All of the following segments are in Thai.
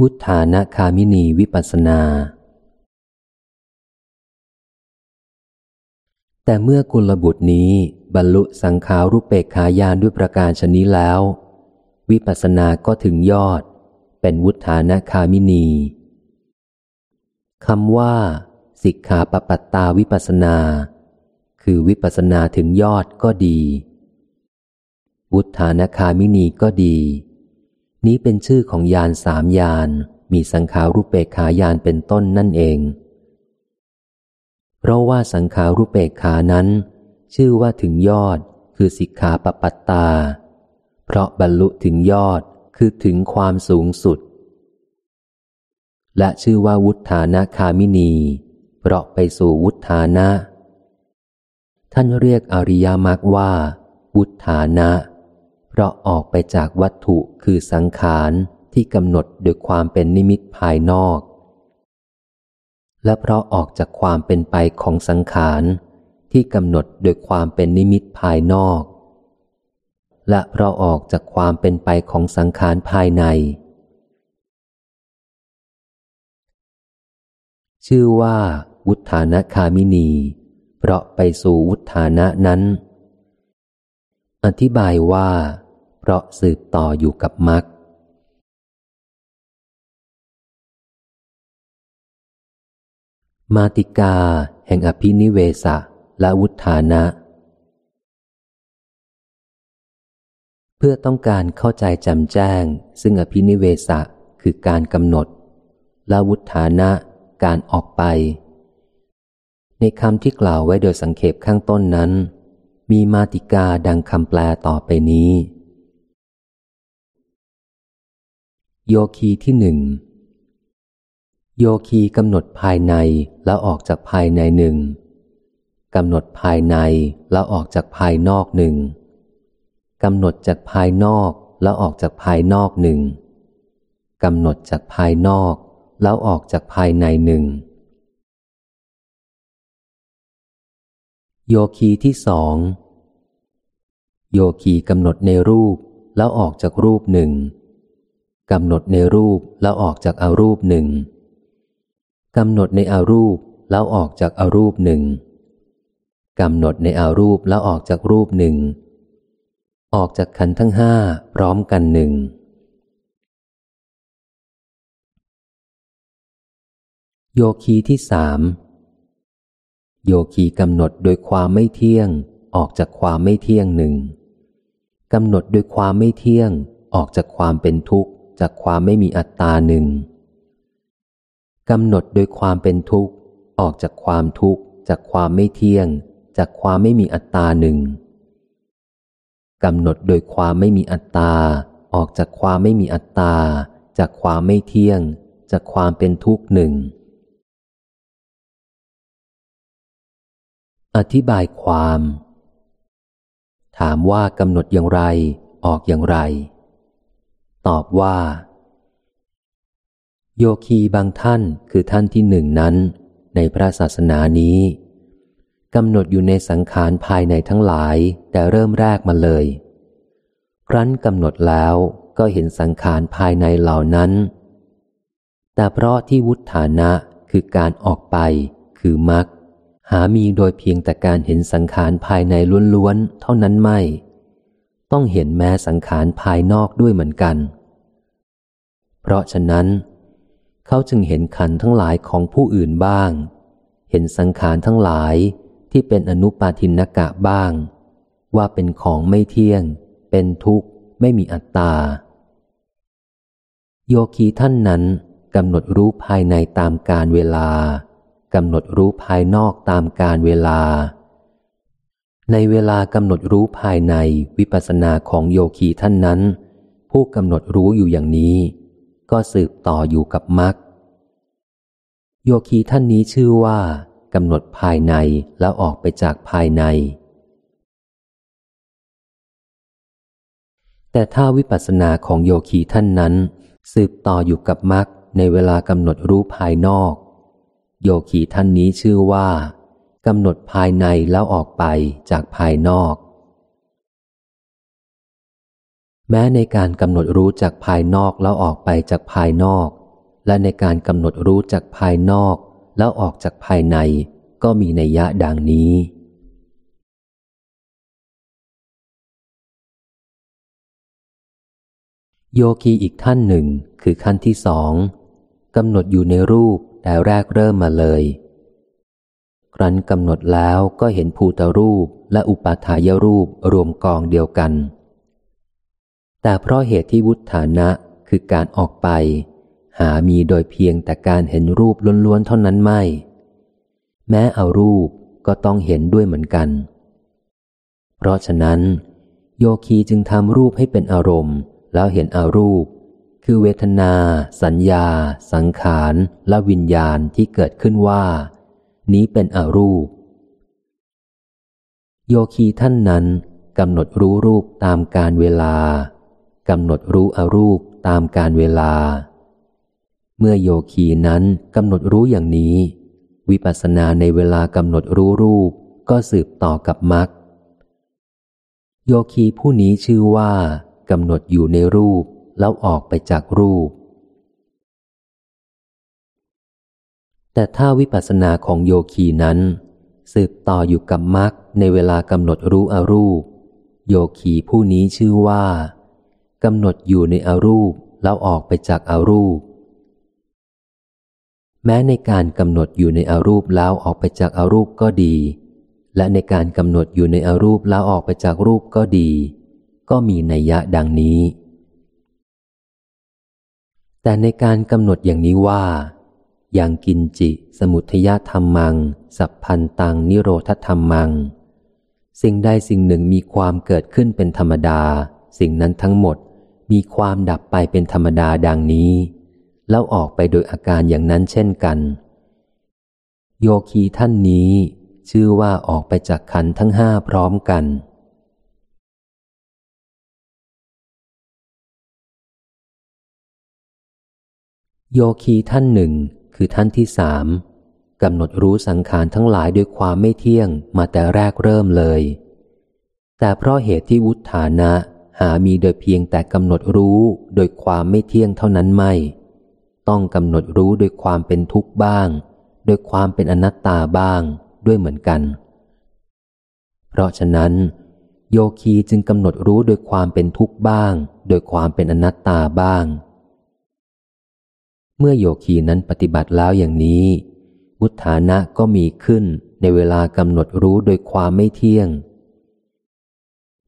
วุฒานาคามินีวิปัสนา แต่เมื่อกุลบุตรนี้บรรลุสังขารุปเปกขายานด้วยประการชนี้แล้ว วิปัสสนาก็ถึงยอด เป็นวุฒานาคามินีคำว่า สิกขาปปัตตาวิปัสนา คือวิปัสนาถึงยอดก็ดี วุฒานาคามินีก็ดี นี้เป็นชื่อของยานสามยาน มีสังขารุปเปกขายานเป็นต้นนั่นเอง เพราะว่าสังขารุปเปกขานั้น ชื่อว่าถึงยอดคือสิกขาปปัตตา เพราะบรรลุถึงยอดคือถึงความสูงสุด และชื่อว่าวุฒานาคามินี เพราะไปสู่วุฒานะ ท่านเรียกอริยามรรคว่า วุฒานะ เพราะออกไปจากวัตถุคือสังขารที่กำหนดโดยความเป็นนิมิตภายนอก และเพราะออกจากความเป็นไปของสังขารที่กำหนดโดยความเป็นนิมิตภายนอก และเพราะออกจากความเป็นไปของสังขารภายใน ชื่อว่า วุฒานะคามินี เพราะไปสู่วุฒานะนั้น อธิบายว่า เพราะสืบต่ออยู่กับมรรคมาติกาแห่งอภินิเวสะและวุฒานะ เพื่อต้องการเข้าใจจำแจ้ง ซึ่งอภินิเวสะคือการกำหนด และวุฒานะการออกไป ในคำที่กล่าวไว้โดยสังเขปข้างต้นนั้น มีมาติกาดังคำแปลต่อไปนี้ โยคีที่หนึ่งโยคีกำหนดภายในแล้วออกจากภายในหนึ่งกำหนดภายในแล้วออกจากภายนอกหนึ่งกำหนดจากภายนอกแล้วออกจากภายนอกหนึ่งกำหนดจากภายนอกแล้วออกจากภายในหนึ่งโยคีที่สองโยคีกำหนดในรูปแล้วออกจากรูปหนึ่ง กำหนดในรูปแล้วออกจากอารูปหนึ่งกำหนดในอารูปแล้วออกจากอารูปหนึ่งกำหนดในอารูปแล้วออกจากรูปหนึ่ง ออกจากขันทั้งห้าพร้อมกันหนึ่งโยคีที่สามโยคีกำหนดโดยความไม่เที่ยง ออกจากความไม่เที่ยงหนึ่งกำหนดโดยความไม่เที่ยง ออกจากความเป็นทุกข์ จากความไม่มีอัตตาหนึ่งกำหนดโดยความเป็นทุกข์ออกจากความทุกข์ จากความไม่เที่ยง จากความไม่มีอัตตาหนึ่งกำหนดโดยความไม่มีอัตตา ออกจากความไม่มีอัตตา จากความไม่เที่ยง จากความเป็นทุกข์หนึ่งอธิบายความ ถามว่ากำหนดอย่างไร ออกอย่างไร ตอบว่า โยคีบางท่านคือท่านที่หนึ่งนั้น ในพระศาสนานี้กำหนดอยู่ในสังขารภายในทั้งหลายแต่เริ่มแรกมาเลย ครั้นกำหนดแล้วก็เห็นสังขารภายในเหล่านั้น แต่เพราะที่วุฒานะคือการออกไป คือมรรคหามีโดยเพียงแต่การเห็นสังขารภายในล้วนๆเท่านั้นไม่ ต้องเห็นแม้สังขารภายนอกด้วยเหมือนกัน เพราะฉะนั้น เขาจึงเห็นขันทั้งหลายของผู้อื่นบ้าง เห็นสังขารทั้งหลายที่เป็นอนุปาทินกะบ้าง ว่าเป็นของไม่เที่ยง เป็นทุกข์ ไม่มีอัตตา โยคีท่านนั้นกำหนดรู้ภายในตามการเวลากำหนดรู้ภายนอกตามการเวลา ในเวลากำหนดรู้ภายในวิปัสสนาของโยคีท่านนั้น ผู้กำหนดรู้อยู่อย่างนี้ ก็สืบต่ออยู่กับมรรคโยคีท่านนี้ชื่อว่ากำหนดภายในแล้วออกไปจากภายใน แต่ถ้าวิปัสสนาของโยคีท่านนั้น สืบต่ออยู่กับมรรคในเวลากำหนดรู้ภายนอก โยคีท่านนี้ชื่อว่า กำหนดภายในแล้วออกไปจากภายนอก แม้ในการกำหนดรู้จากภายนอกแล้วออกไปจากภายนอก และในการกำหนดรู้จากภายนอก แล้วออกจากภายในก็มีในยะดังนี้โยคีอีกท่านหนึ่งคือขั้นที่สองกำหนดอยู่ในรูปแต่แรกเริ่มมาเลย ครั้นกำหนดแล้วก็เห็นภูตรูปและอุปาทายรูปรวมกองเดียวกัน แต่เพราะเหตุที่วุฒานะคือการออกไป หามีโดยเพียงแต่การเห็นรูปล้วนๆเท่านั้นไม่ แม้เอารูปก็ต้องเห็นด้วยเหมือนกัน เพราะฉะนั้น โยคีจึงทำรูปให้เป็นอารมณ์ แล้วเห็นอารูป คือเวทนา สัญญา สังขาร และวิญญาณที่เกิดขึ้นว่า นี้เป็นอรูป โยคีท่านนั้นกำหนดรู้รูปตามการเวลากำหนดรู้อรูปตามการเวลา เมื่อโยคีนั้นกำหนดรู้อย่างนี้ วิปัสสนาในเวลากำหนดรู้รูปก็สืบต่อกับมรรคโยคีผู้นี้ชื่อว่ากำหนดอยู่ในรูปแล้วออกไปจากรูป แต่ถ้าวิปัสสนาของโยคีนั้น สืบต่ออยู่กับมรรคในเวลากำหนดรู้อรูป โยคีผู้นี้ชื่อว่ากำหนดอยู่ในอรูปแล้วออกไปจากอารูป แม้ในการกำหนดอยู่ในอรูปแล้วออกไปจากอารูปก็ดี และในการกำหนดอยู่ในอรูปแล้วออกไปจากรูปก็ดี ก็มีนัยยะดังนี้ แต่ในการกำหนดอย่างนี้ว่า อย่างกินจิ สมุทยธรรมัง สัพพันตังนิโรธธรรมัง สิ่งใดสิ่งหนึ่งมีความเกิดขึ้นเป็นธรรมดา สิ่งนั้นทั้งหมดมีความดับไปเป็นธรรมดาดังนี้ แล้วออกไปโดยอาการอย่างนั้นเช่นกัน โยคีท่านนี้ ชื่อว่าออกไปจากขันทั้งห้าพร้อมกันโยคีท่านหนึ่ง คือท่านที่สามกำหนดรู้สังขารทั้งหลายด้วยความไม่เที่ยงมาแต่แรกเริ่มเลย แต่เพราะเหตุที่วุฒานะหามีโดยเพียงแต่กำหนดรู้โดยความไม่เที่ยงเท่านั้นไม่ ต้องกำหนดรู้โดยความเป็นทุกข์บ้าง โดยความเป็นอนัตตาบ้างด้วยเหมือนกัน เพราะฉะนั้น โยคีจึงกำหนดรู้โดยความเป็นทุกข์บ้าง โดยความเป็นอนัตตาบ้าง เมื่อโยคีนั้นปฏิบัติแล้วอย่างนี้มุทฐานะก็มีขึ้นในเวลากำหนดรู้โดยความไม่เที่ยง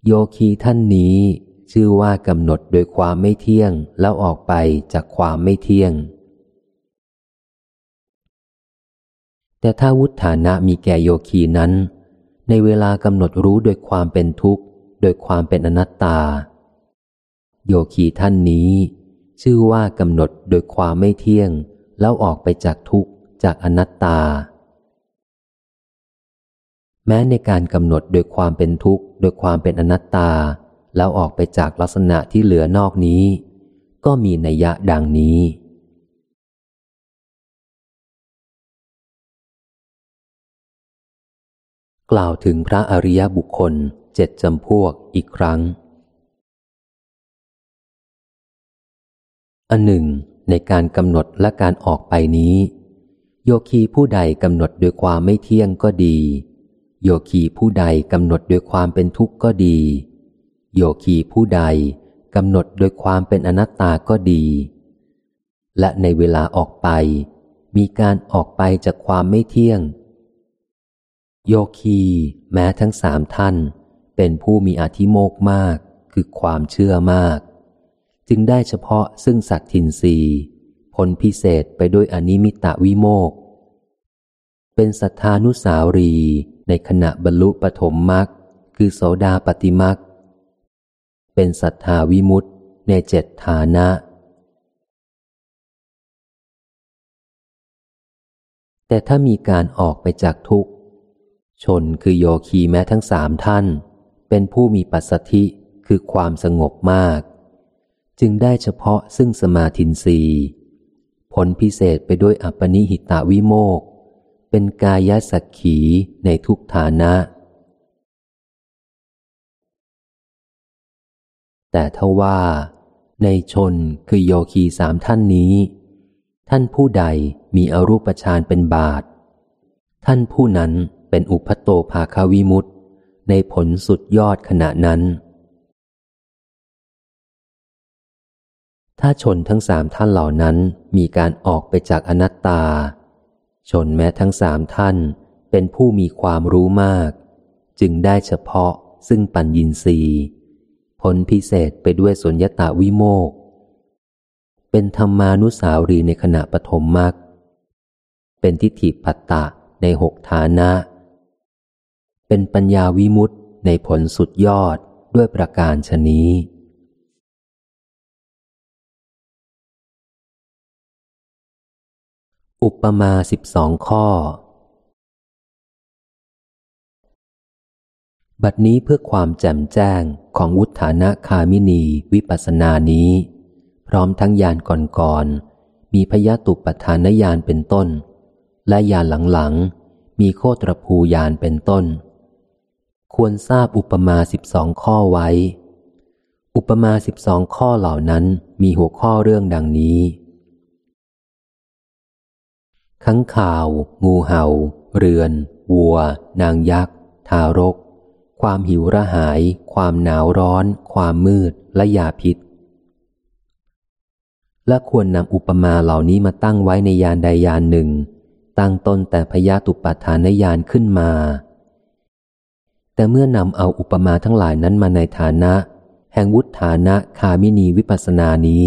โยคีท่านนี้ชื่อว่ากำหนดโดยความไม่เที่ยงแล้วออกไปจากความไม่เที่ยง แต่ถ้าวุฒานะมีแก่โยคีนั้น ในเวลากำหนดรู้โดยความเป็นทุกข์ โดยความเป็นอนัตตา โยคีท่านนี้ ชื่อว่ากำหนดโดยความไม่เที่ยง แล้วออกไปจากทุกข์จากอนัตตา แม้ในการกำหนดโดยความเป็นทุกข์โดยความเป็นอนัตตา แล้วออกไปจากลักษณะที่เหลือนอกนี้ ก็มีนัยยะดังนี้กล่าวถึงพระอริยบุคคลเจ็ดจำพวกอีกครั้ง อันหนึ่ง ในการกำหนดและการออกไปนี้ โยคีผู้ใดกำหนดโดยความไม่เที่ยงก็ดี โยคีผู้ใดกำหนดโดยความเป็นทุกข์ก็ดี โยคีผู้ใดกำหนดโดยความเป็นอนัตตาก็ดี และในเวลาออกไป มีการออกไปจากความไม่เที่ยง โยคีแม้ทั้งสามท่าน เป็นผู้มีอธิโมกมาก คือความเชื่อมาก จึงได้เฉพาะซึ่งสัตทินรีผลพิเศษไปด้วยอนิมิตะวิโมก เป็นสัทธานุสาวรีในขณะบรรลุปฐมมรรคคือโสดาปฏิมรรคเป็นศรัทธาวิมุตในเจ็ดฐานะ แต่ถ้ามีการออกไปจากทุกข์ ชนคือโยคีแม้ทั้งสามท่าน เป็นผู้มีปัสสธิคือความสงบมาก จึงได้เฉพาะซึ่งสมาธินรีผลพิเศษไปด้วยอัปนิหิตาวิโมก เป็นกายสักขีในทุกฐานะ แต่ทว่า ในชนคือโยคีสามท่านนี้ ท่านผู้ใดมีอรูปฌานเป็นบาท ท่านผู้นั้นเป็นอุปโตภาคาวิมุตในผลสุดยอดขณะนั้น ถ้าชนทั้งสามท่านเหล่านั้นมีการออกไปจากอนัตตา ชนแม้ทั้งสามท่านเป็นผู้มีความรู้มาก จึงได้เฉพาะซึ่งปัญญินรีผลพิเศษไปด้วยสุญญตาวิโมก เป็นธรรมานุสาวรีในขณะปฐมมรรคเป็นทิฏฐิปัตตะในหกฐานะ เป็นปัญญาวิมุตในผลสุดยอดด้วยประการชนี้ อุปมาสิบสองข้อ บัดนี้เพื่อความแจ่มแจ้งของวุฒานะคามินีวิปัสนานี้ พร้อมทั้งยานก่อนๆ มีพยาตุปัฏฐานยานเป็นต้น และยานหลังๆ มีโคตรภูยานเป็นต้น ควรทราบอุปมาสิบสองข้อไว้ อุปมาสิบสองข้อเหล่านั้นมีหัวข้อเรื่องดังนี้ ขังข่าว งูเหา่า เรือน วัว นางยักษ์ ทารก ความหิวระหาย ความหนาวร้อน ความมืด และยาพิษ และควรนำอุปมาเหล่านี้มาตั้งไว้ในยานใดยานหนึ่ง ตั้งต้นแต่พยาตุปัฏฐานยานขึ้นมา แต่เมื่อนำเอาอุปมาทั้งหลายนั้นมาในฐานะ แห่งวุฒฐานะคามินีวิปัสนานี้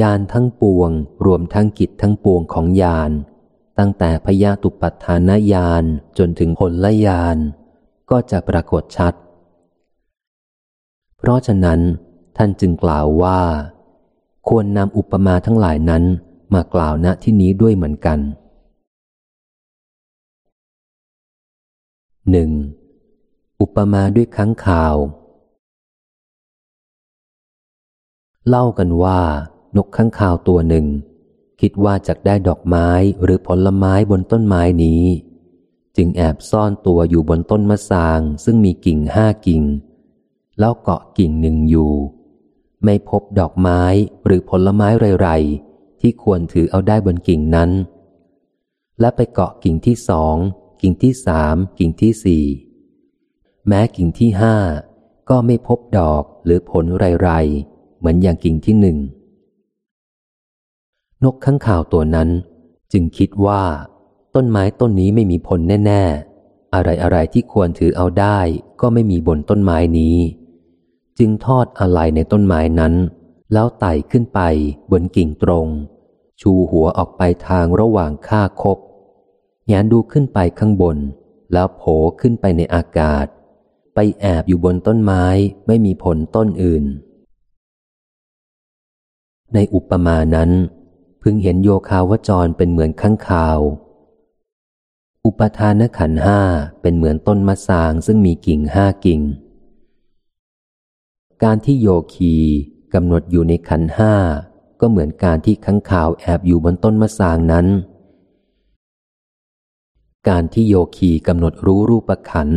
ยานทั้งปวง รวมทั้งกิจทั้งปวงของยาน ตั้งแต่พยาตุปัฏฐานยานจนถึงผลละยานก็จะปรากฏชัด เพราะฉะนั้น ท่านจึงกล่าวว่า ควรนำอุปมาทั้งหลายนั้นมากล่าวณที่นี้ด้วยเหมือนกันหนึ่งอุปมาด้วยค้างข่าว เล่ากันว่า นกข้างข่าวตัวหนึ่ง คิดว่าจะได้ดอกไม้หรือผลไม้บนต้นไม้นี้ จึงแอบซ่อนตัวอยู่บนต้นมะสาง ซึ่งมีกิ่งห้ากิ่ง แล้วเกาะกิ่งหนึ่งอยู่ ไม่พบดอกไม้หรือผลไม้ไรๆที่ควรถือเอาได้บนกิ่งนั้น และไปเกาะกิ่งที่สอง กิ่งที่สามกิ่งที่สี่แม้กิ่งที่ห้าก็ไม่พบดอกหรือผลไรๆ เหมือนอย่างกิ่งที่หนึ่ง นกข้างข่าวตัวนั้น จึงคิดว่า ต้นไม้ต้นนี้ไม่มีผลแน่ ๆ อะไรอะไรที่ควรถือเอาได้ก็ไม่มีบนต้นไม้นี้ จึงทอดอะไรในต้นไม้นั้น แล้วไต่ขึ้นไปบนกิ่งตรง ชูหัวออกไปทางระหว่างข้าคบแงนดูขึ้นไปข้างบน แล้วโผขึ้นไปในอากาศ ไปแอบอยู่บนต้นไม้ไม่มีผลต้นอื่นในอุปมานั้น พึงเห็นโยคาวจรเป็นเหมือนข้างขาว อุปทานขันห้าเป็นเหมือนต้นมะสางซึ่งมีกิ่งห้ากิ่ง การที่โยคีกำหนดอยู่ในขันห้าก็เหมือนการที่ขังข่าวแอบอยู่บนต้นมะสางนั้น การที่โยคีกำหนดรู้รูปขัน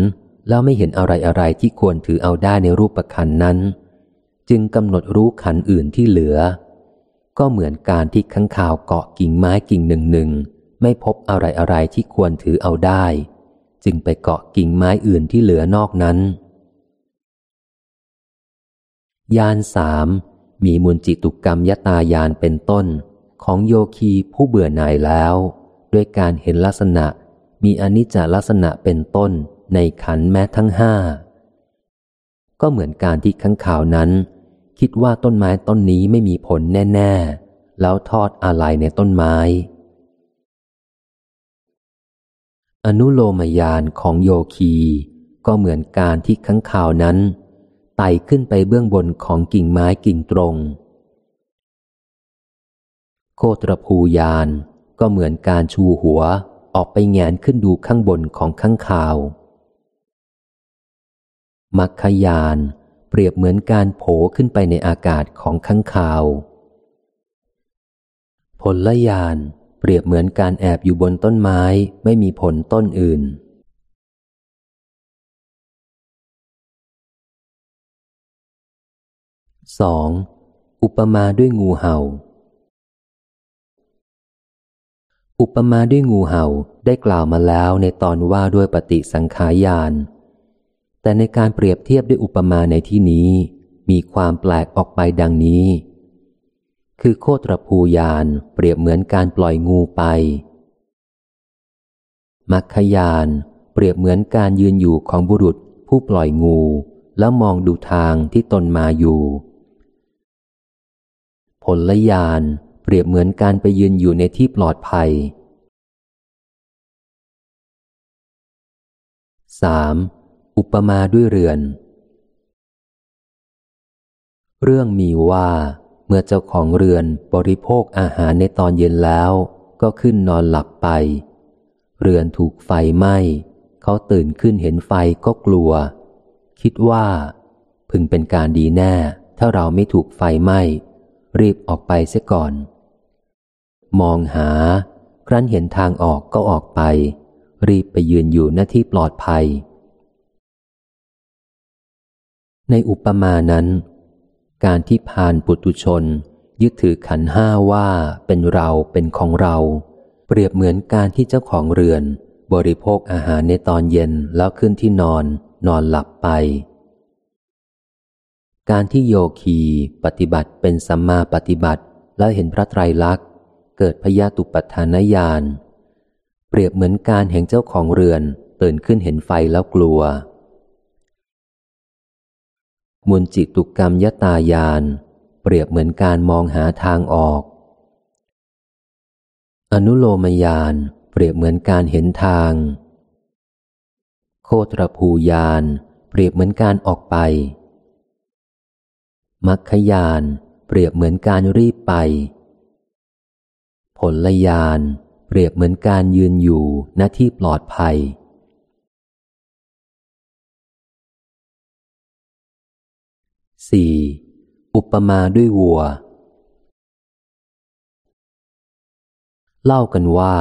แล้วไม่เห็นอะไรอะไรที่ควรถือเอาได้ในรูปขันนั้น จึงกำหนดรู้ขันอื่นที่เหลือ ก็เหมือนการที่ขังข่าวเกาะกิ่งไม้กิ่งหนึ่งหนึ่งไม่พบอะไรอะไรที่ควรถือเอาได้ จึงไปเกาะกิ่งไม้อื่นที่เหลือนอกนั้น ยานสามมีมุนจิตุกรรมยตายานเป็นต้นของโยคีผู้เบื่อหน่ายแล้ว ด้วยการเห็นลักษณะมีอนิจจลักษณะเป็นต้นในขันแม้ทั้งห้าก็เหมือนการที่ข้างข่าวนั้น คิดว่าต้นไม้ต้นนี้ไม่มีผลแน่ ๆ แล้วทอดอะไรในต้นไม้ อนุโลมยานของโยคีก็เหมือนการที่ข้างข่าวนั้นไต่ขึ้นไปเบื้องบนของกิ่งไม้กิ่งตรง โคตรภูยานก็เหมือนการชูหัวออกไปแงนขึ้นดูข้างบนของข้างข่าว มัคคยาน รียบเหมือนการโผขึ้นไปในอากาศของข้างข่าว ผลละยานเปรียบเหมือนการแอบอยู่บนต้นไม้ไม่มีผลต้นอื่นสองอุปมาด้วยงูเหา่า อุปมาด้วยงูเห่าได้กล่าวมาแล้วในตอนว่าด้วยปฏิสังขายาน แต่ในการเปรียบเทียบด้วยอุปมาในที่นี้ มีความแปลกออกไปดังนี้ คือโคตรภูยานเปรียบเหมือนการปล่อยงูไป มัคคยานเปรียบเหมือนการยืนอยู่ของบุรุษผู้ปล่อยงู แล้วมองดูทางที่ตนมาอยู่ ผลยานเปรียบเหมือนการไปยืนอยู่ในที่ปลอดภัย 3. อุปมาด้วยเรือน เรื่องมีว่าเมื่อเจ้าของเรือนบริโภคอาหารในตอนเย็นแล้วก็ขึ้นนอนหลับไป เรือนถูกไฟไหม้เขาตื่นขึ้นเห็นไฟก็กลัว คิดว่า พึงเป็นการดีแน่ ถ้าเราไม่ถูกไฟไหม้รีบออกไปเสียก่อน มองหา ครั้นเห็นทางออกก็ออกไป รีบไปยืนอยู่หน้าที่ปลอดภัย ในอุปมานั้น การที่ผ่านปุตุชน ยึดถือขันห้าว่าเป็นเราเป็นของเรา เปรียบเหมือนการที่เจ้าของเรือน บริโภคอาหารในตอนเย็นแล้วขึ้นที่นอน นอนหลับไป การที่โยคีปฏิบัติเป็นสัมมาปฏิบัติแล้วเห็นพระไตรลักษณ์ เกิดพยาตุปัฏฐานญาณเปรียบเหมือนการเห็นเจ้าของเรือน ตื่นขึ้นเห็นไฟแล้วกลัว มุนจิตุกรรมยตายาน เปรียบเหมือนการมองหาทางออก อนุโลมยาน เปรียบเหมือนการเห็นทาง โคตรภูยาน เปรียบเหมือนการออกไป มัคคยาน เปรียบเหมือนการรีบไป ผลยาน เปรียบเหมือนการยืนอยู่ณที่ปลอดภัย สี่อุปมาด้วยวัว เล่ากันว่า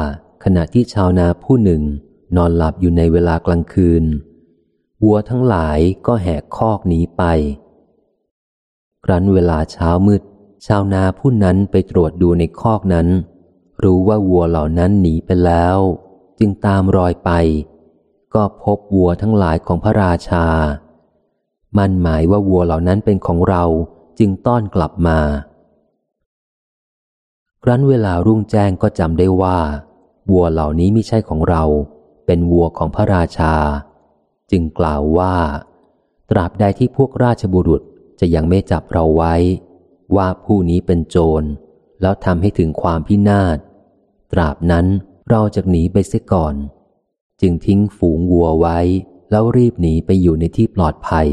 ขณะที่ชาวนาผู้หนึ่งนอนหลับอยู่ในเวลากลางคืน วัวทั้งหลายก็แหกคอกหนีไป ครั้นเวลาเช้ามืด ชาวนาผู้นั้นไปตรวจดูในคอกนั้น รู้ว่าวัวเหล่านั้นหนีไปแล้ว จึงตามรอยไป ก็พบวัวทั้งหลายของพระราชา มั่นหมายว่าวัวเหล่านั้นเป็นของเราจึงต้อนกลับมา ครั้นเวลารุ่งแจ้งก็จำได้ว่า วัวเหล่านี้ไม่ใช่ของเรา เป็นวัวของพระราชา จึงกล่าวว่า ตราบใดที่พวกราชบุรุษจะยังไม่จับเราไว้ ว่าผู้นี้เป็นโจร แล้วทำให้ถึงความพินาศ ตราบนั้นเราจะหนีไปเสียก่อน จึงทิ้งฝูงวัวไว้ แล้วรีบหนีไปอยู่ในที่ปลอดภัย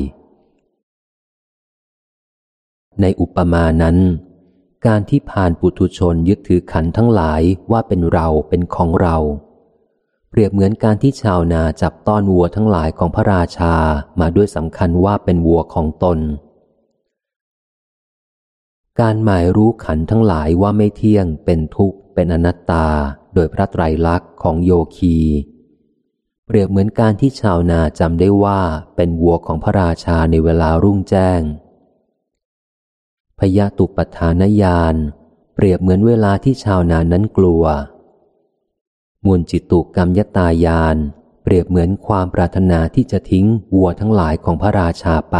ในอุปมานั้น การที่ผ่านปุถุชนยึดถือขันทั้งหลายว่าเป็นเราเป็นของเรา เปรียบเหมือนการที่ชาวนาจับต้อนวัวทั้งหลายของพระราชามาด้วยสำคัญว่าเป็นวัวของตน การหมายรู้ขันทั้งหลายว่าไม่เที่ยง เป็นทุกข์ เป็นอนัตตา โดยพระไตรลักษณ์ของโยคีเปรียบเหมือนการที่ชาวนาจำได้ว่าเป็นวัวของพระราชาในเวลารุ่งแจ้ง ยาตุปัฏฐานญาณเปรียบเหมือนเวลาที่ชาวนานั้นกลัว มูลจิตุกรรมยตายานเปรียบเหมือนความปรารถนาที่จะทิ้งวัวทั้งหลายของพระราชาไป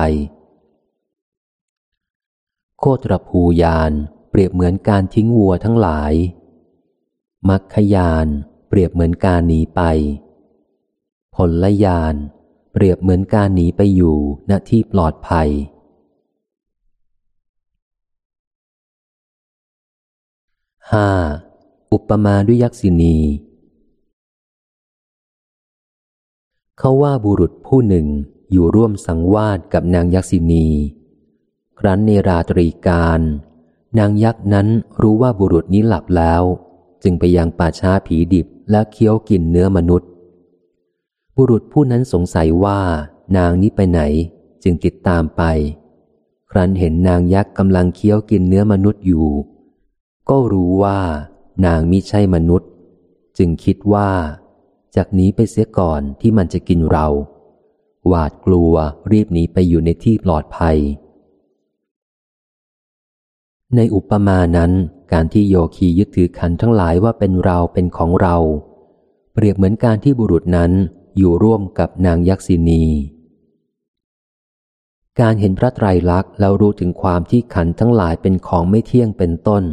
โคตรภูยานเปรียบเหมือนการทิ้งวัวทั้งหลาย มัคคยานเปรียบเหมือนการหนีไป ผลยานเปรียบเหมือนการหนีไปอยู่ณที่ปลอดภัย ห้าอุปมาด้วยยักษินี เขาว่าบุรุษผู้หนึ่งอยู่ร่วมสังวาสกับนางยักษินี ครั้นในราตรีการ นางยักษ์นั้นรู้ว่าบุรุษนี้หลับแล้ว จึงไปยังป่าช้าผีดิบและเคี้ยวกินเนื้อมนุษย์ บุรุษผู้นั้นสงสัยว่านางนี้ไปไหน จึงติดตามไป ครั้นเห็นนางยักษ์กำลังเคี้ยวกินเนื้อมนุษย์อยู่ ก็รู้ว่านางมิใช่มนุษย์ จึงคิดว่า จากนี้ไปเสียก่อนที่มันจะกินเรา หวาดกลัวรีบหนีไปอยู่ในที่ปลอดภัย ในอุปมานั้น การที่โยคียึดถือขันทั้งหลายว่าเป็นเราเป็นของเรา เปรียบเหมือนการที่บุรุษนั้นอยู่ร่วมกับนางยักษินีการเห็นพระไตรลักษณ์แล้วรู้ถึงความที่ขันทั้งหลายเป็นของไม่เที่ยงเป็นต้น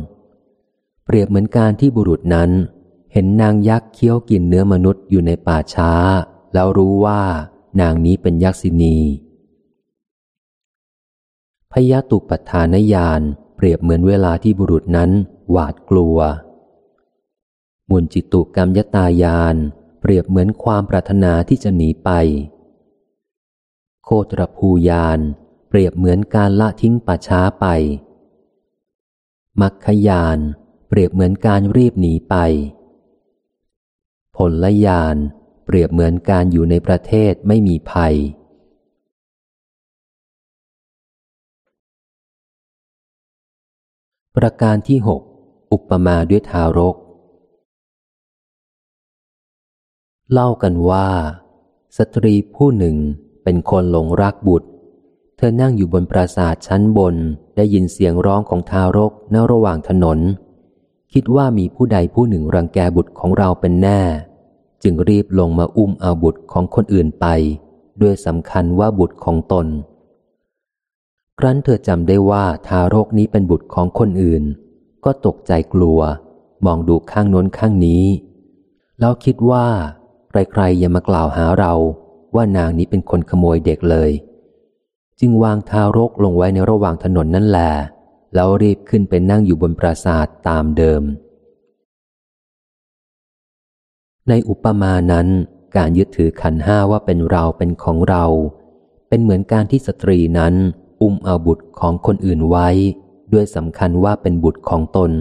เปรียบเหมือนการที่บุรุษนั้น เห็นนางยักษ์เคี้ยวกินเนื้อมนุษย์อยู่ในป่าช้า แล้วรู้ว่านางนี้เป็นยักษินีพยาตุปัฏฐานญาณเปรียบเหมือนเวลาที่บุรุษนั้นหวาดกลัว มุนจิตุกรรมยตายานเปรียบเหมือนความปรารถนาที่จะหนีไป โคตรภูยานเปรียบเหมือนการละทิ้งป่าช้าไป มัคคยาน เปรียบเหมือนการรีบหนีไป ผลละยานเปรียบเหมือนการอยู่ในประเทศไม่มีภัย ประการที่หกอุปมาด้วยทารก เล่ากันว่า สตรีผู้หนึ่งเป็นคนหลงรักบุตร เธอนั่งอยู่บนปราสาทชั้นบนได้ยินเสียงร้องของทารกณระหว่างถนน คิดว่ามีผู้ใดผู้หนึ่งรังแกบุตรของเราเป็นแน่ จึงรีบลงมาอุ้มเอาบุตรของคนอื่นไป ด้วยสำคัญว่าบุตรของตน ครั้นเธอจำได้ว่าทารกนี้เป็นบุตรของคนอื่น ก็ตกใจกลัว มองดูข้างโน้นข้างนี้ แล้วคิดว่า ใครๆอย่ามากล่าวหาเราว่านางนี้เป็นคนขโมยเด็กเลย จึงวางทารกลงไว้ในระหว่างถนนนั่นแหละ แล้วรีบขึ้นไปนั่งอยู่บนปราสาทตามเดิม ในอุปมานั้น การยึดถือขันห้าว่าเป็นเราเป็นของเรา เป็นเหมือนการที่สตรีนั้น อุ้มเอาบุตรของคนอื่นไว้ ด้วยสำคัญว่าเป็นบุตรของตน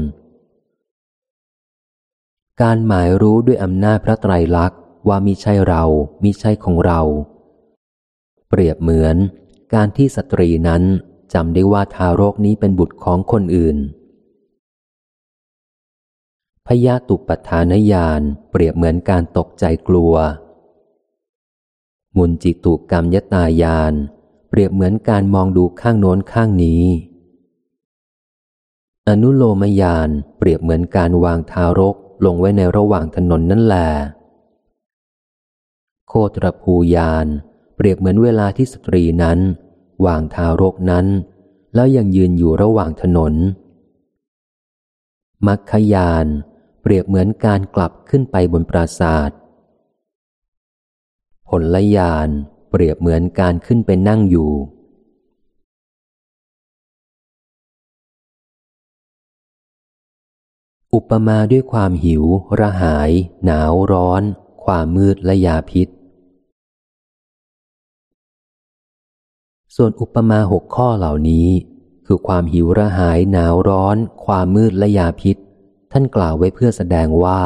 การหมายรู้ด้วยอำนาจพระไตรลักษณ์ว่ามิใช่เรามิใช่ของเรา เปรียบเหมือนการที่สตรีนั้น จำได้ว่าทารกนี้เป็นบุตรของคนอื่น พยาตุปัฏฐานญาณเปรียบเหมือนการตกใจกลัว มุนจิตุกรรมยตายานเปรียบเหมือนการมองดูข้างโน้นข้างนี้ อนุโลมยานเปรียบเหมือนการวางทารกลงไว้ในระหว่างถนนนั่นแหละโคตรภูยานเปรียบเหมือนเวลาที่สตรีนั้น วางทารกนั้น แล้วยังยืนอยู่ระหว่างถนน มัคคยาน เปรียบเหมือนการกลับขึ้นไปบนปราศาสตร์ผลลยาน เปรียบเหมือนการขึ้นไปนั่งอยู่ อุปมาด้วยความหิว ระหาย หนาวร้อน ความมืดและยาพิษ ส่วนอุปมาหกข้อเหล่านี้ คือความหิวระหายหนาวร้อน ความมืดและยาพิษ ท่านกล่าวไว้เพื่อแสดงว่า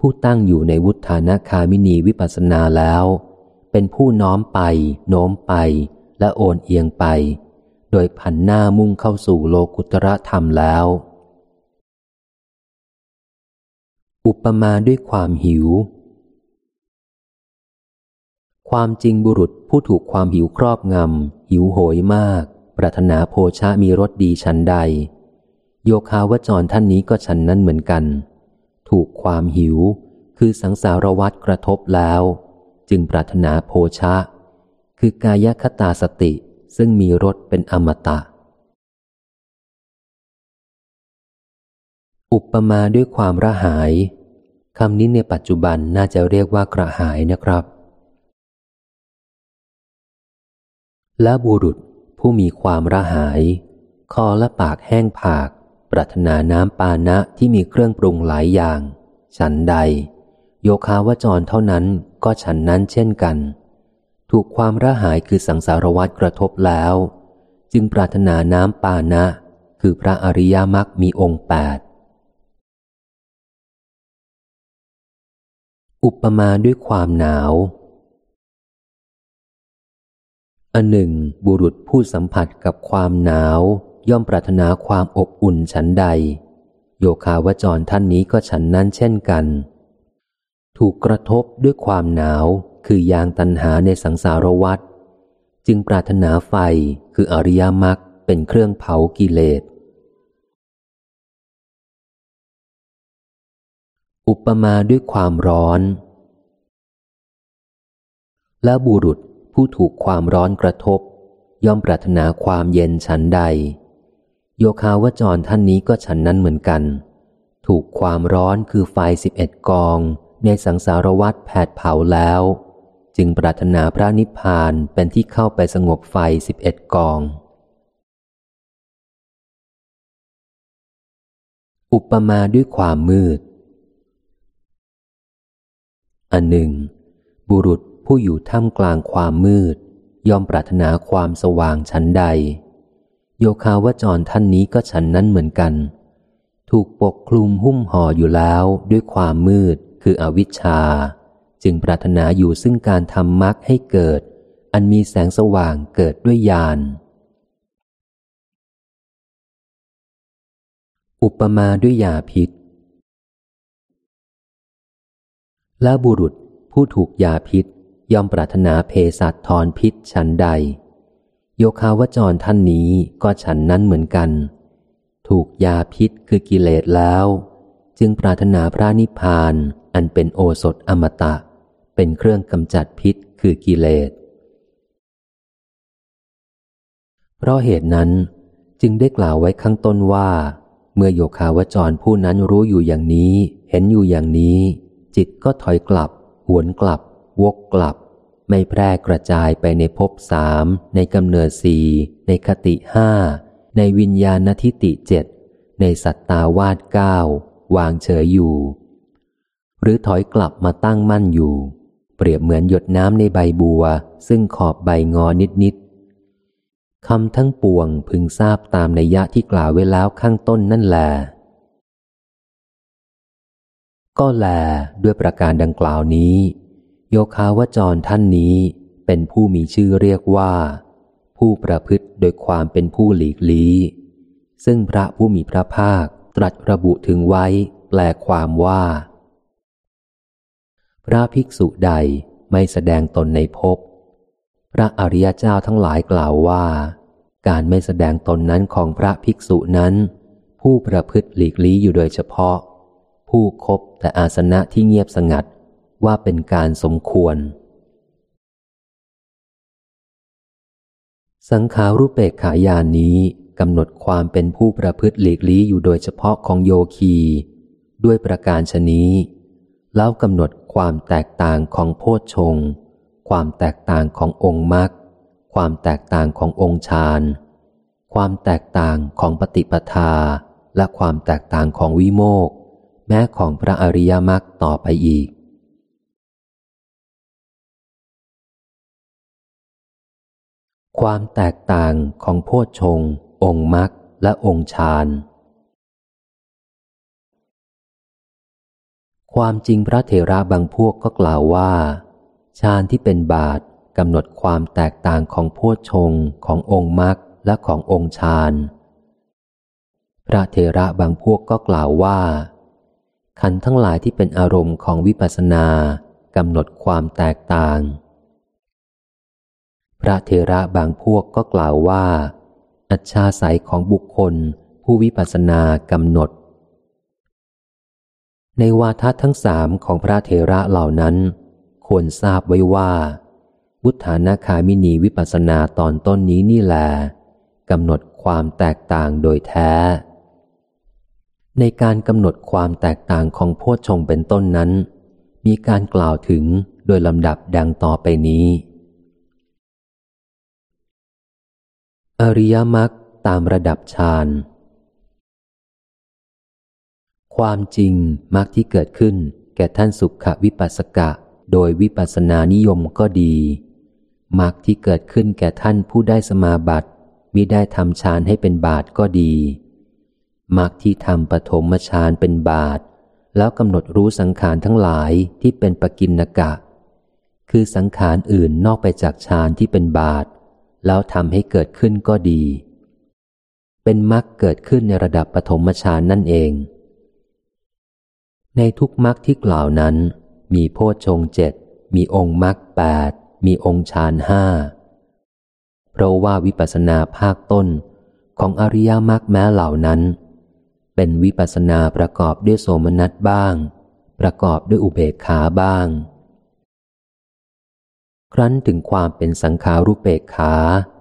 ผู้ตั้งอยู่ในวุฒานาคามินีวิปัสสนาแล้ว เป็นผู้น้อมไป โน้มไป และโอนเอียงไป โดยผันหน้ามุ่งเข้าสู่โลกุตระธรรมแล้ว อุปมาด้วยความหิว ความจริงบุรุษผู้ถูกความหิวครอบงำ หิวโหยมาก ปรารถนาโภชะมีรสดีชั้นใด โยคาวจรท่านนี้ก็ฉันนั้นเหมือนกัน ถูกความหิวคือสังสารวัตรกระทบแล้ว จึงปรารถนาโภชะ คือกายคตาสติซึ่งมีรสเป็นอมตะ อุปมาด้วยความระหายคำนี้ในปัจจุบันน่าจะเรียกว่ากระหายนะครับ และบุรุษผู้มีความระหาย คอและปากแห้งผาก ปรารถนาน้ำปานะที่มีเครื่องปรุงหลายอย่าง ฉันใด โยคาวจรเท่านั้นก็ฉันนั้นเช่นกัน ถูกความระหายคือสังสารวัฏกระทบแล้ว จึงปรารถนาน้ำปานะ คือพระอริยมรรคมีองค์แปดอุปมาด้วยความหนาว อันหนึ่ง บุรุษผู้สัมผัสกับความหนาว ย่อมปรารถนาความอบอุ่นฉันใด โยคาวจรท่านนี้ก็ฉันนั้นเช่นกัน ถูกกระทบด้วยความหนาวคือยางตันหาในสังสารวัฏจึงปรารถนาไฟคืออริยมรรคเป็นเครื่องเผากิเลส อุปมาด้วยความร้อน และบุรุษ ผู้ถูกความร้อนกระทบ ย่อมปรารถนาความเย็นฉันใด โยคาวจรท่านนี้ก็ฉันนั้นเหมือนกัน ถูกความร้อนคือไฟสิบเอ็ดกอง ในสังสารวัฏแผดเผาแล้ว จึงปรารถนาพระนิพพานเป็นที่เข้าไปสงบไฟสิบเอ็ดกอง อุปมาด้วยความมืด อันหนึ่ง บุรุษ ผู้อยู่ท่ามกลางความมืด ย่อมปรารถนาความสว่างชั้นใด โยคาวจรท่านนี้ก็ฉันนั้นเหมือนกัน ถูกปกคลุมหุ้มห่ออยู่แล้วด้วยความมืดคืออวิชชา จึงปรารถนาอยู่ซึ่งการทำมรรคให้เกิด อันมีแสงสว่างเกิดด้วยญาณอุปมาด้วยยาพิษ และบุรุษผู้ถูกยาพิษ ย่อมปรารถนาเพสัตทอนพิษฉันใด โยคาวจรท่านนี้ก็ฉันนั้นเหมือนกัน ถูกยาพิษคือกิเลสแล้ว จึงปรารถนาพระนิพพานอันเป็นโอสถอมตะ เป็นเครื่องกำจัดพิษคือกิเลส เพราะเหตุนั้นจึงได้กล่าวไว้ข้างต้นว่า เมื่อโยคาวจรผู้นั้นรู้อยู่อย่างนี้ เห็นอยู่อย่างนี้ จิตก็ถอยกลับ หวนกลับ วกกลับ ไม่แพร่กระจายไปในภพสามในกำเนิดสี่ในคติห้าในวิญญาณทิติเจ็ดในสัตตาวาดเก้าวางเฉยอยู่ หรือถอยกลับมาตั้งมั่นอยู่ เปรียบเหมือนหยดน้ำในใบบัว ซึ่งขอบใบงอนิดนิดคำทั้งปวงพึงทราบตามในยะที่กล่าวไว้แล้วข้างต้นนั่นแหละก็แลด้วยประการดังกล่าวนี้ โยคาวจรท่านนี้เป็นผู้มีชื่อเรียกว่า ผู้ประพฤติโดยความเป็นผู้หลีกลีซึ่งพระผู้มีพระภาคตรัสระบุถึงไว้ แปลความว่า พระภิกษุใดไม่แสดงตนในภพพระอริยเจ้าทั้งหลายกล่าวว่า การไม่แสดงตนนั้นของพระภิกษุนั้น ผู้ประพฤติหลีกลีอยู่โดยเฉพาะ ผู้คบแต่อาสนะที่เงียบสงัด ว่าเป็นการสมควร สังขารุเปกขายานนี้กำหนดความเป็นผู้ประพฤติหลีกลี้อยู่โดยเฉพาะของโยคี ด้วยประการชนี้ แล้วกำหนดความแตกต่างของโพชฌงความแตกต่างขององค์มรรคความแตกต่างขององค์ฌานความแตกต่างของปฏิปทา และความแตกต่างของวิโมกแม้ของพระอริยมรรคต่อไปอีก ความแตกต่างของโพชฌงองค์มรรคและองค์ฌานความจริงพระเถระบางพวกก็กล่าวว่าฌานที่เป็นบาทกำหนดความแตกต่างของโพชฌงขององค์มรรคและขององค์ฌานพระเถระบางพวกก็กล่าวว่า ขันทั้งหลายที่เป็นอารมณ์ของวิปัสสนากำหนดความแตกต่าง พระเทระบางพวกก็กล่าวว่า อัจฉาสัยของบุคคล ผู้วิปัสสนากำหนด ในวาทะทั้งสามของพระเทระเหล่านั้น ควรทราบไว้ว่าบุทธานาคามินีวิปัสสนาตอนต้นนี้นี่แหละกำหนดความแตกต่างโดยแท้ ในการกำหนดความแตกต่างของโพชฌงเป็นต้นนั้น มีการกล่าวถึงโดยลำดับดังต่อไปนี้ อริยมรรคตามระดับฌาน ความจริงมรรคที่เกิดขึ้น แก่ท่านสุขวิปัสสกะ โดยวิปัสสนานิยมก็ดีมรรคที่เกิดขึ้นแก่ท่านผู้ได้สมาบัติมิได้ทำฌานให้เป็นบาทก็ดีมรรคที่ทำปฐมฌานเป็นบาท แล้วกำหนดรู้สังขารทั้งหลายที่เป็นปกินกะ คือสังขารอื่นนอกไปจากฌานที่เป็นบาท แล้วทำให้เกิดขึ้นก็ดี เป็นมรรคเกิดขึ้นในระดับปฐมฌานนั่นเอง ในทุกมรรคที่กล่าวนั้น มีโพชฌงเจ็ดมีองค์มรรคแปดมีองค์ฌานห้าเพราะว่าวิปัสสนาภาคต้นของอริยมรรคแม้เหล่านั้น เป็นวิปัสสนาประกอบด้วยโสมนัสบ้าง ประกอบด้วยอุเบกขาบ้าง ครั้นถึงความเป็นสังขารุเปกขา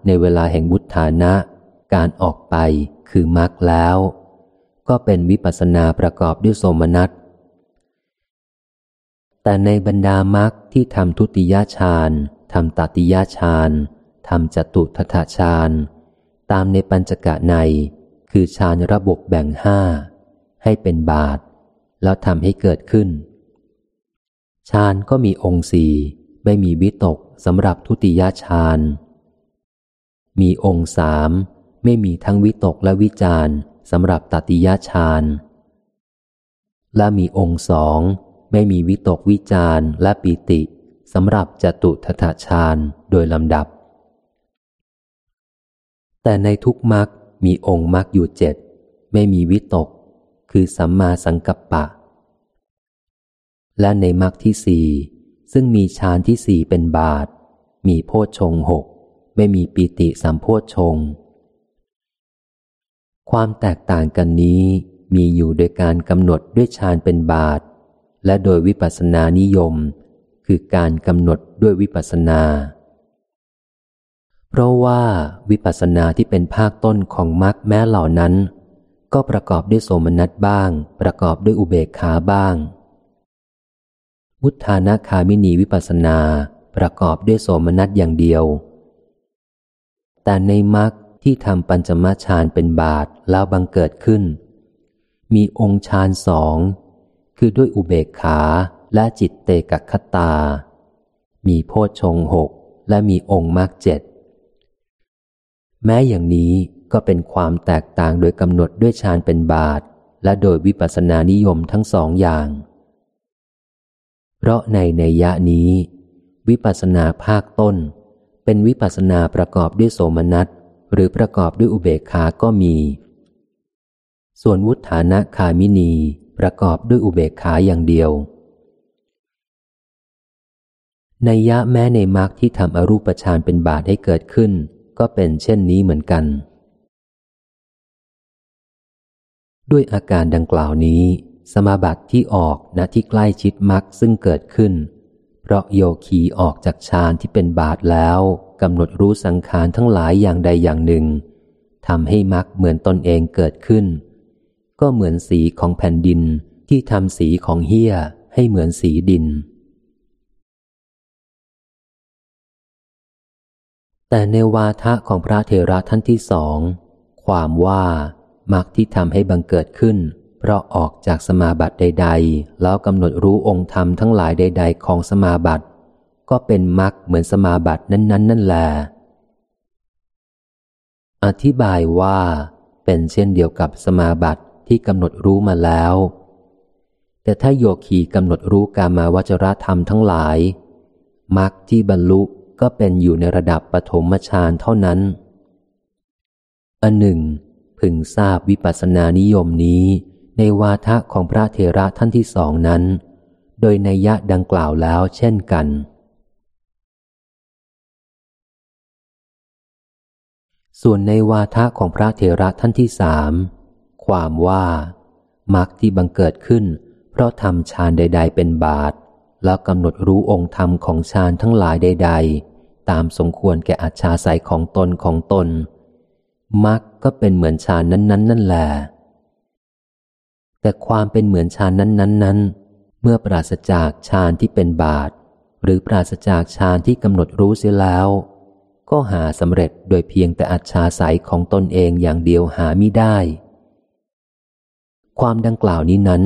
ในเวลาแห่งบุฐานะ การออกไปคือมรรคแล้ว ก็เป็นวิปัสนาประกอบด้วยโสมนัสแต่ในบรรดามรรคที่ทำทุติยฌานทำตติยฌานทำจตุทัตฌานตามในปัญจกะใน คือฌานระบบแบ่งห้า ให้เป็นบาท แล้วทำให้เกิดขึ้นฌานก็มีองค์สี่ ไม่มีวิตกสำหรับทุติยฌานมีองค์สามไม่มีทั้งวิตกและวิจารสำหรับตติยฌานและมีองค์สองไม่มีวิตกวิจารและปิติสำหรับจตุทถฌานโดยลำดับ แต่ในทุกมรรคมีองค์มรรคอยู่เจ็ดไม่มีวิตก คือสัมมาสังกัปปะ และในมรรคที่สี่ ซึ่งมีฌานที่สี่เป็นบาท มีโพชงหก ไม่มีปิติสัมโพชง ความแตกต่างกันนี้มีอยู่โดยการกำหนดด้วยฌานเป็นบาท และโดยวิปัสสนานิยม คือการกำหนดด้วยวิปัสสนา เพราะว่าวิปัสสนาที่เป็นภาคต้นของมรรคแม้เหล่านั้น ก็ประกอบด้วยโสมนัสบ้าง ประกอบด้วยอุเบกขาบ้าง มุทานาคามินีวิปัสนาประกอบด้วยโสมนัสอย่างเดียว แต่ในมรรคที่ทำปัญจมาฌานเป็นบาทแล้วบังเกิดขึ้น มีองค์ฌานสอง คือด้วยอุเบกขาและจิตเตกัคตา มีโพชฌงหกและมีองค์มรรคเจ็ด แม้อย่างนี้ก็เป็นความแตกต่างโดยกำหนดด้วยฌานเป็นบาท และโดยวิปัสสนานิยมทั้งสองอย่าง เพราะในในยะนี้ วิปัสนาภาคต้น เป็นวิปัสนาประกอบด้วยโสมนัสหรือประกอบด้วยอุเบกขาก็มี ส่วนวุฒานะคามินีประกอบด้วยอุเบกขาอย่างเดียว ในยะแม้ในมรรคที่ทำอรูปฌานเป็นบาทให้เกิดขึ้น ก็เป็นเช่นนี้เหมือนกัน ด้วยอาการดังกล่าวนี้ สมาบัติที่ออกณที่ใกล้ชิดมรรคซึ่งเกิดขึ้น เพราะโยคีออกจากฌานที่เป็นบาทแล้วกำหนดรู้สังขารทั้งหลายอย่างใดอย่างหนึ่งทำให้มรรคเหมือนตนเองเกิดขึ้น ก็เหมือนสีของแผ่นดินที่ทำสีของเฮียให้เหมือนสีดิน แต่ในวาทะของพระเทระท่านที่สอง ความว่ามรรคที่ทำให้บังเกิดขึ้น เพราะออกจากสมาบัติใด ๆ แล้วกำหนดรู้องค์ธรรมทั้งหลายใด ๆ ของสมาบัติ ก็เป็นมรรคเหมือนสมาบัตินั้น ๆ นั่นแหละอธิบายว่าเป็นเช่นเดียวกับสมาบัติที่กำหนดรู้มาแล้ว แต่ถ้าโยคีกำหนดรู้กามาวจรธรรมทั้งหลายมรรคที่บรรลุก็เป็นอยู่ในระดับปฐมฌานเท่านั้น อันหนึ่ง พึงทราบวิปัสสนานิยมนี้ ในวาทะของพระเทระท่านที่สองนั้น โดยในยะดังกล่าวแล้วเช่นกัน ส่วนในวาทะของพระเทระท่านที่สามความว่ามรรคที่บังเกิดขึ้น เพราะทำฌานใด ๆ เป็นบาท แล้วกำหนดรู้องค์ธรรมของฌานทั้งหลายใด ๆ ตามสมควรแก่อัจฉาสัยของตนของตนมรรคก็เป็นเหมือนฌานนั้น ๆ นั่นแหละ แต่ความเป็นเหมือนฌานนั้นนั้นนั้นเมื่อปราศจากฌานที่เป็นบาท หรือปราศจากฌานที่กำหนดรู้เสียแล้ว ก็หาสำเร็จโดยเพียงแต่อัจฉาสัยของตนเองอย่างเดียวหาไม่ได้ ความดังกล่าวนี้นั้น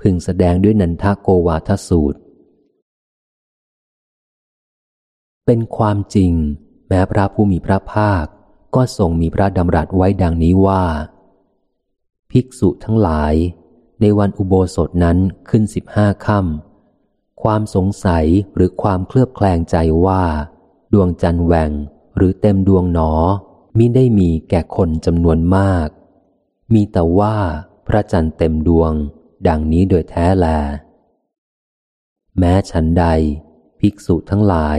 พึงแสดงด้วยนันทโกวาทสูตร เป็นความจริง แม้พระผู้มีพระภาค ก็ทรงมีพระดำรัสไว้ดังนี้ว่า ภิกษุทั้งหลาย ในวันอุโบสถนั้นขึ้นสิบห้าค่ำความสงสัยหรือความเคลือบแคลงใจว่า ดวงจันทร์แหวงหรือเต็มดวงหนอมิได้มีแก่คนจำนวนมาก มีแต่ว่าพระจันทร์เต็มดวง ดังนี้โดยแท้แล แม้ฉันใด ภิกษุทั้งหลาย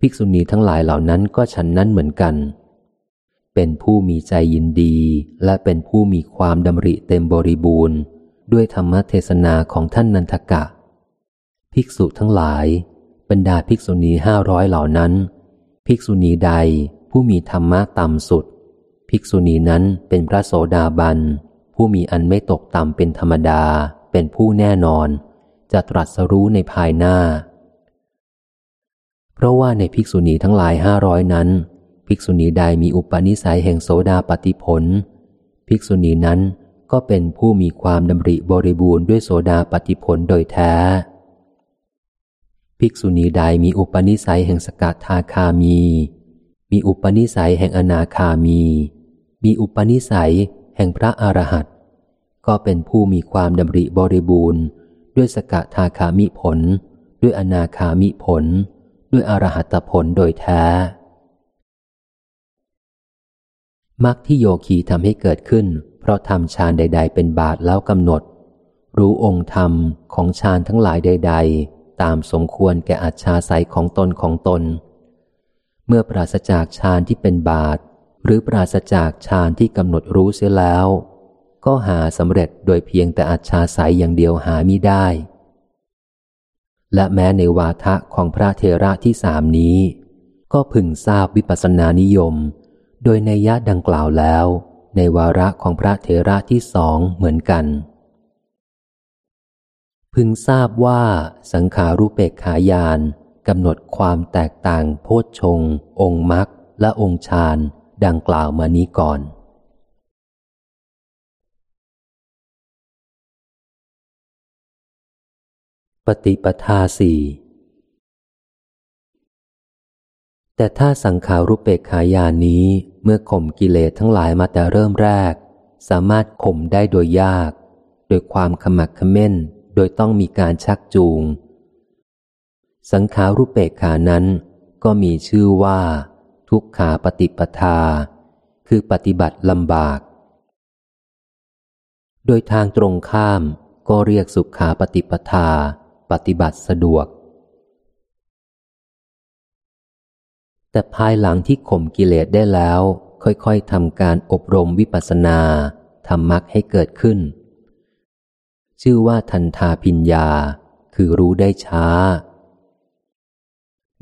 ภิกษุณีทั้งหลายเหล่านั้นก็ฉันนั้นเหมือนกัน เป็นผู้มีใจยินดีและเป็นผู้มีความดำริเต็มบริบูรณ์ ด้วยธรรมเทศนาของท่านนันทกะ ภิกษุทั้งหลาย บรรดาภิกษุณีห้าร้อยเหล่านั้น ภิกษุณีใดผู้มีธรรมะต่ำสุด ภิกษุณีนั้นเป็นพระโสดาบัน ผู้มีอันไม่ตกต่ำเป็นธรรมดา เป็นผู้แน่นอน จะตรัสรู้ในภายหน้า เพราะว่าในภิกษุณีทั้งหลายห้าร้อยนั้น ภิกษุณีใดมีอุปนิสัยแห่งโสดาปฏิผล ภิกษุณีนั้น ก็เป็นผู้มีความดำริบริบูรณ์ด้วยโสดาปฏิผลโดยแท้ ภิกษุณีใดมีอุปนิสัยแห่งสกัดทาคามี มีอุปนิสัยแห่งอนาคามี มีอุปนิสัยแห่งพระอรหันต์ก็เป็นผู้มีความดำริบริบูรณ์ ด้วยสกทาคามิผล ด้วยอนาคามิผล ด้วยอรหัตผลโดยแท้มรรคที่โยคีทำให้เกิดขึ้น ราะทำฌานใด ๆ เป็นบาทแล้วกำหนด รู้องค์ธรรมของฌานทั้งหลายใด ๆ ตามสมควรแก่อัจฉาสัยของตนของตน เมื่อปราศจากฌานที่เป็นบาท หรือปราศจากฌานที่กำหนดรู้เสียแล้ว ก็หาสำเร็จโดยเพียงแต่อัจฉาสัยอย่างเดียวหามิได้ และแม้ในวาทะของพระเทระที่สามนี้ ก็พึงทราบวิปัสสนานิยม โดยในยะดังกล่าวแล้ว ในวาระของพระเถระที่สองเหมือนกัน พึงทราบว่าสังขารูปเปกขายานกำหนดความแตกต่างโพชฌงองค์มรรคและองค์ฌานดังกล่าวมานี้ก่อนปฏิปทาสี่ แต่ถ้าสังขารุปเปกขายานนี้เมื่อข่มกิเลสทั้งหลายมาแต่เริ่มแรก สามารถข่มได้โดยยาก โดยความขมักขม้น โดยต้องมีการชักจูง สังขารุปเปกขานั้น ก็มีชื่อว่า ทุกขาปฏิปทา คือปฏิบัติลำบาก โดยทางตรงข้ามก็เรียกสุขาปฏิปทา ปฏิบัติสะดวก แต่ภายหลังที่ข่มกิเลสได้แล้ว ค่อยๆทำการอบรมวิปัสสนาทำมรรคให้เกิดขึ้น ชื่อว่าทันทาพิญญา คือรู้ได้ช้า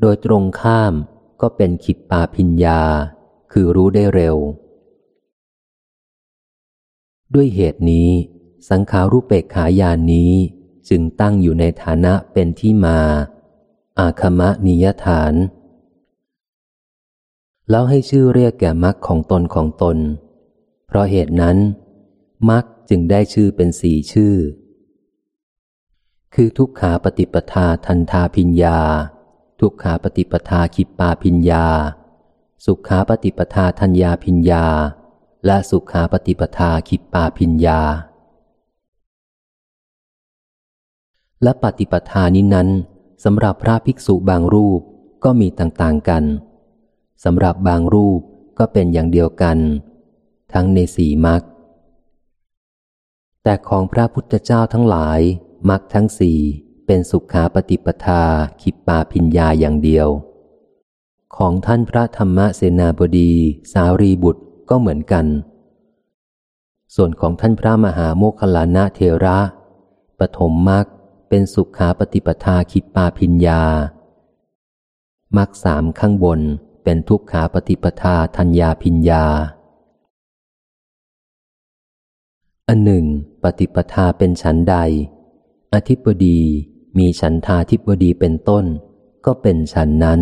โดยตรงข้ามก็เป็นขิปปาพิญญา คือรู้ได้เร็ว ด้วยเหตุนี้ สังขารูปเปกขายานนี้จึงตั้งอยู่ในฐานะเป็นที่มา อาคมะนิยฐาน แล้วให้ชื่อเรียกแก่มรรคของตนของตน เพราะเหตุนั้นมรรคจึงได้ชื่อเป็นสี่ชื่อ คือทุกขาปฏิปทาทันทาพิญญา ทุกขาปฏิปทาขิปปาพิญญา สุขาปฏิปทาทัญญาพิญญา และสุขาปฏิปทาขิปปาพิญญา และปฏิปทานี้นั้นสำหรับพระภิกษุบางรูปก็มีต่างๆกัน สำหรับบางรูปก็เป็นอย่างเดียวกัน ทั้งในสี่มรรคแต่ของพระพุทธเจ้าทั้งหลายมรรคทั้งสี่เป็นสุขาปฏิปทาขิปปาพิญญาอย่างเดียว ของท่านพระธรรมเสนาบดี สารีบุตรก็เหมือนกัน ส่วนของท่านพระมหาโมคคลานะเทระ ปฐมมรรคเป็นสุขาปฏิปทาขิปปาพิญญามรรคสามข้างบน เป็นทุกขาปฏิปทาทัญญาพิญญา อันหนึ่ง ปฏิปทาเป็นฉันใด อธิบดีมีฉันทาธิบดีเป็นต้น ก็เป็นฉันนั้น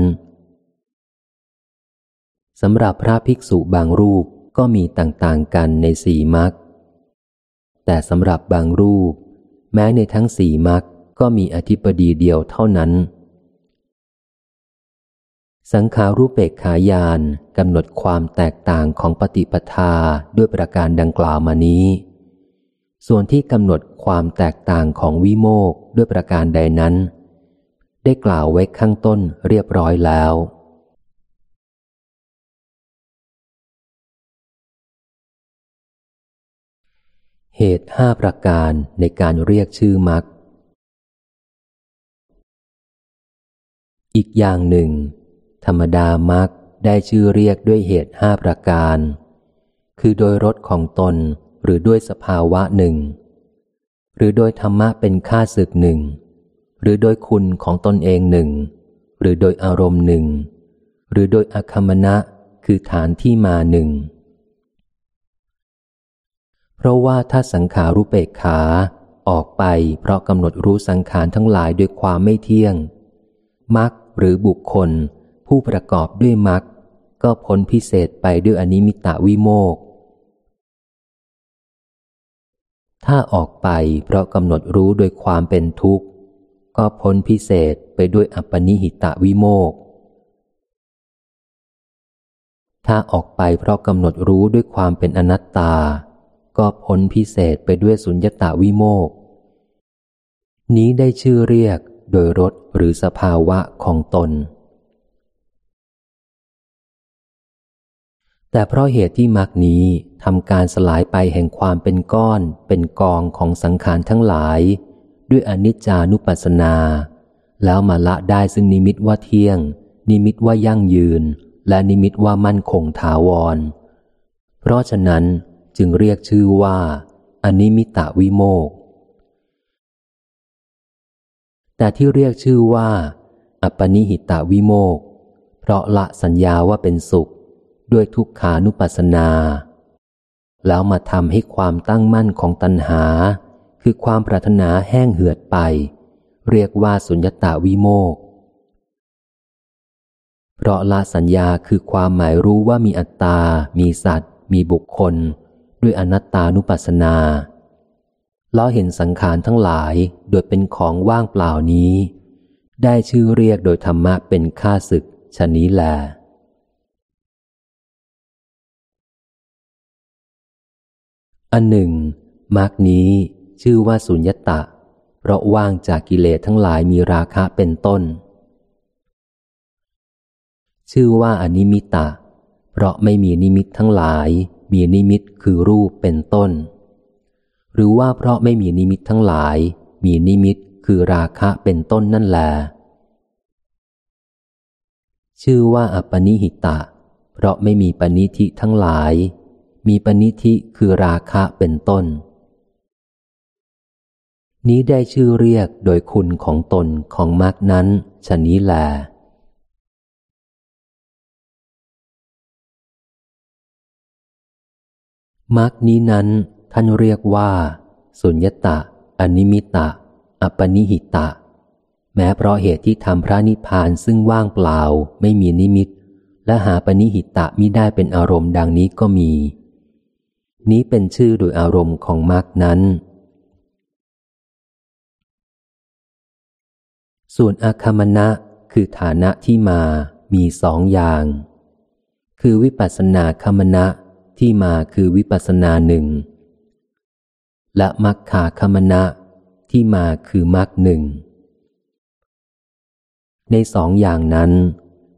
สำหรับพระภิกษุบางรูปก็มีต่างๆกันในสี่มรรคแต่สำหรับบางรูป แม้ในทั้งสี่มรรคก็มีอธิบดีเดียวเท่านั้น สังขารูปเปกขายานกำหนดความแตกต่างของปฏิปทาด้วยประการดังกล่าวมานี้ ส่วนที่กำหนดความแตกต่างของวิโมกด้วยประการใดนั้น ได้กล่าวไว้ข้างต้นเรียบร้อยแล้ว เหตุห้าประการในการเรียกชื่อมัก อีกอย่างหนึ่ง ธรรมดามักได้ชื่อเรียกด้วยเหตุห้าประการ คือโดยรสของตนหรือด้วยสภาวะหนึ่ง หรือโดยธรรมะเป็นค่าศึกหนึ่ง หรือโดยคุณของตนเองหนึ่ง หรือโดยอารมณ์หนึ่ง หรือโดยอคมณะคือฐานที่มาหนึ่ง เพราะว่าถ้าสังขารุเปกขาออกไปเพราะกำหนดรู้สังขารทั้งหลายด้วยความไม่เที่ยงมักหรือบุคคล ผู้ประกอบด้วยมักก็พ้นพิเศษไปด้วยอนิมิตาวิโมก ถ้าออกไปเพราะกำหนดรู้โดยความเป็นทุกข์ ก็พ้นพิเศษไปด้วยอัปปนิหิตะวิโมก ถ้าออกไปเพราะกำหนดรู้ด้วยความเป็นอนัตตา ก็พ้นพิเศษไปด้วยสุญญตาวิโมก นี้ได้ชื่อเรียกโดยรสหรือสภาวะของตน แต่เพราะเหตุที่มรรคนี้ทำการสลายไปแห่งความเป็นก้อน เป็นกองของสังขารทั้งหลาย ด้วยอนิจจานุปัสสนา แล้วมาละได้ซึ่งนิมิตว่าเที่ยง นิมิตว่ายั่งยืน และนิมิตว่ามั่นคงถาวร เพราะฉะนั้นจึงเรียกชื่อว่าอนิมิตาวิโมก แต่ที่เรียกชื่อว่า อัปปนิหิตาวิโมก เพราะละสัญญาว่าเป็นสุข ด้วยทุกขานุปัสสนา แล้วมาทำให้ความตั้งมั่นของตัณหา คือความปรารถนาแห้งเหือดไป เรียกว่าสุญญตาวิโมกเพราะละสัญญาคือความหมายรู้ว่ามีอัตตา มีสัตว์ มีบุคคล ด้วยอนัตตานุปัสสนาล้อเห็นสังขารทั้งหลายโดยเป็นของว่างเปล่านี้ ได้ชื่อเรียกโดยธรรมะเป็นข้าศึกชนี้แล อันหนึ่งมรรคนี้ชื่อว่าสุญญตะ เพราะว่างจากกิเลสทั้งหลายมีราคะเป็นต้น ชื่อว่าอนิมิตะ เพราะไม่มีนิมิตทั้งหลาย มีนิมิตคือรูปเป็นต้น หรือว่าเพราะไม่มีนิมิตทั้งหลาย มีนิมิตคือราคะเป็นต้นนั่นแหละ ชื่อว่าอปนิหิตะ เพราะไม่มีปณิธิทั้งหลาย มีปณิธิคือราคะเป็นต้น นี้ได้ชื่อเรียกโดยคุณของตนของมรรคนั้นชนี้แลมรรคนี้นั้นท่านเรียกว่า สุญญตะ อนิมิตะ อปนิหิตะ แม้เพราะเหตุที่ทำพระนิพพานซึ่งว่างเปล่าไม่มีนิมิต และหาปนิหิตะมิได้เป็นอารมณ์ดังนี้ก็มี นี้เป็นชื่อโดยอารมณ์ของมรรคนั้น ส่วนอาคามณะคือฐานะที่มามีสองอย่าง คือวิปัสสนาคามณะที่มาคือวิปัสสนาหนึ่ง และมัคคาคมณะที่มาคือมัคหนึ่ง ในสองอย่างนั้น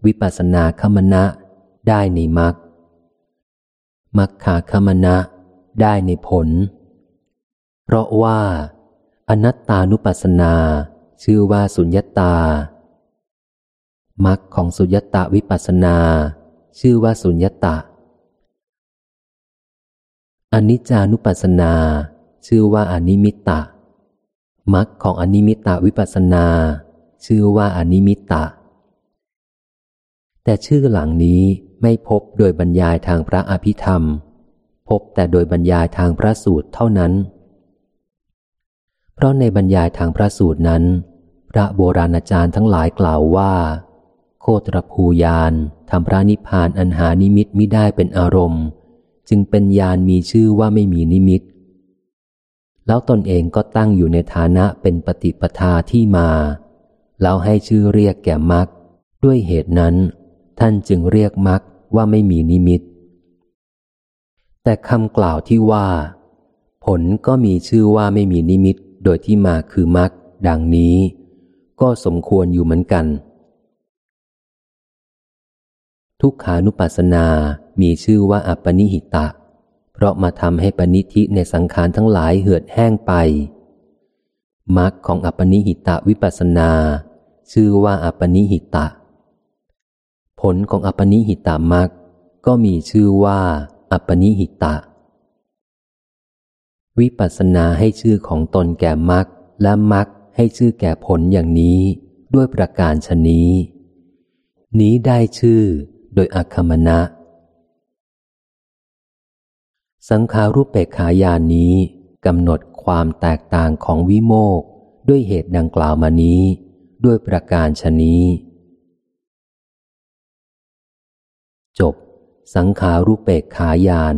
วิปัสสนาคมณะได้ในมัคมัคคาคมณะ ได้ในผล เพราะว่าอนัตตานุปัสสนา ชื่อว่าสุญญตามัคของสุญญตาวิปัสสนา ชื่อว่าสุญญตาอนิจจานุปัสสนา ชื่อว่าอนิมิตตะมรรคของอนิมิตตวิปัสนา ชื่อว่าอนิมิตตะ แต่ชื่อหลังนี้ไม่พบโดยบรรยายทางพระอภิธรรม พบแต่โดยบรรยายทางพระสูตรเท่านั้น เพราะในบรรยายทางพระสูตรนั้น พระโบราณอาจารย์ทั้งหลายกล่าวว่า โคตรภูยานทำพระนิพพานอันหานิมิตมิได้เป็นอารมณ์ จึงเป็นยานมีชื่อว่าไม่มีนิมิต แล้วตนเองก็ตั้งอยู่ในฐานะเป็นปฏิปทาที่มา แล้วให้ชื่อเรียกแก่มรรคด้วยเหตุนั้น ท่านจึงเรียกมรรคว่าไม่มีนิมิต แต่คำกล่าวที่ว่า ผลก็มีชื่อว่าไม่มีนิมิตโดยที่มาคือมรรคดังนี้ ก็สมควรอยู่เหมือนกัน ทุกขานุปัสสนามีชื่อว่าอัปปนิหิตะ เพราะมาทำให้ปณิธิในสังขารทั้งหลายเหือดแห้งไปมรรคของอัปปนิหิตะวิปัสนา ชื่อว่าอัปปนิหิตะ ผลของอัปปนิหิตามรรคก็มีชื่อว่า อัปนิหิตะ วิปัสสนาให้ชื่อของตนแก่มรรคและมรรคให้ชื่อแก่ผลอย่างนี้ด้วยประการชนี้ นี้ได้ชื่อโดยอัคมณะ สังขารูปเปกขายานนี้กำหนดความแตกต่างของวิโมกด้วยเหตุดังกล่าวมานี้ ด้วยประการชนี้ จบ สังขารุปเปกขายาน